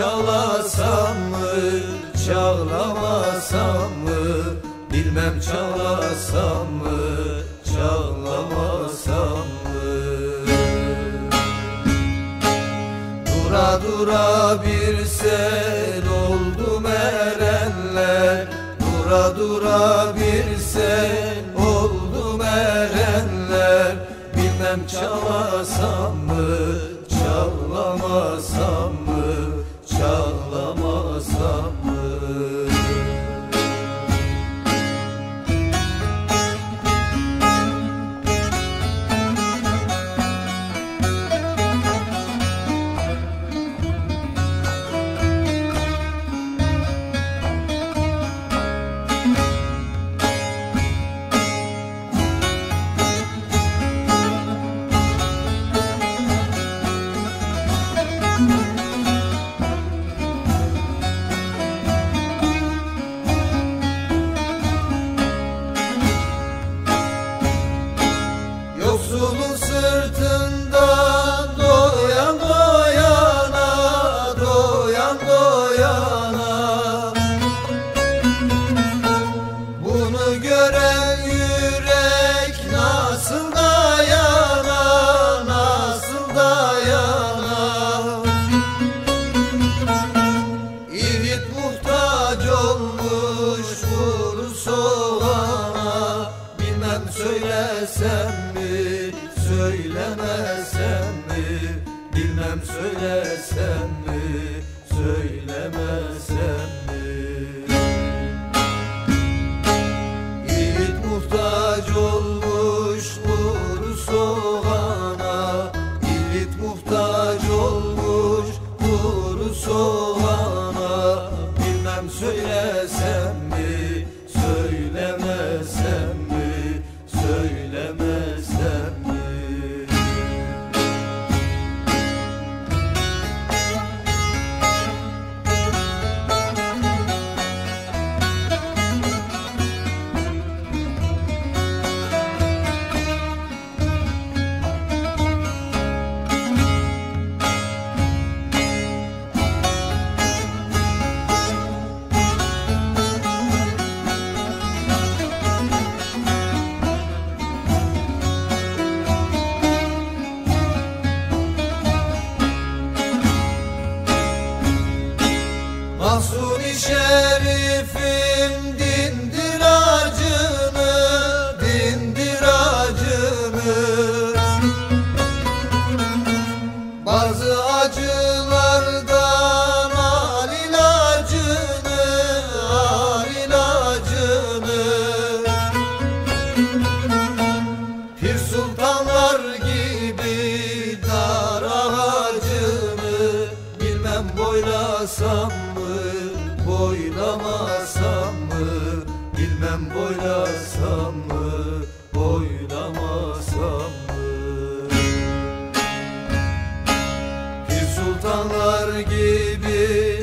çalasam mı çağlamasam mı? Bilmem çalasam mı çağlamasam mı? Dura dura bir sel oldu erenler. Dura dura bir sel oldu erenler. Bilmem çalasam mı Soğana Bilmem söylesem mi, söylemesem mi? Bilmem söylesem mi, söylemesem mi? Yiğit muhtaç olmuş vur soğana Yiğit muhtaç olmuş vur soğana Bilmem söylesem mi, acılardan al ilacını, al ilacını. Pir sultanlar gibi dar ağacını Bilmem boylasam mı, boylamasam mı? Bilmem boylasam Pir sultanlar gibi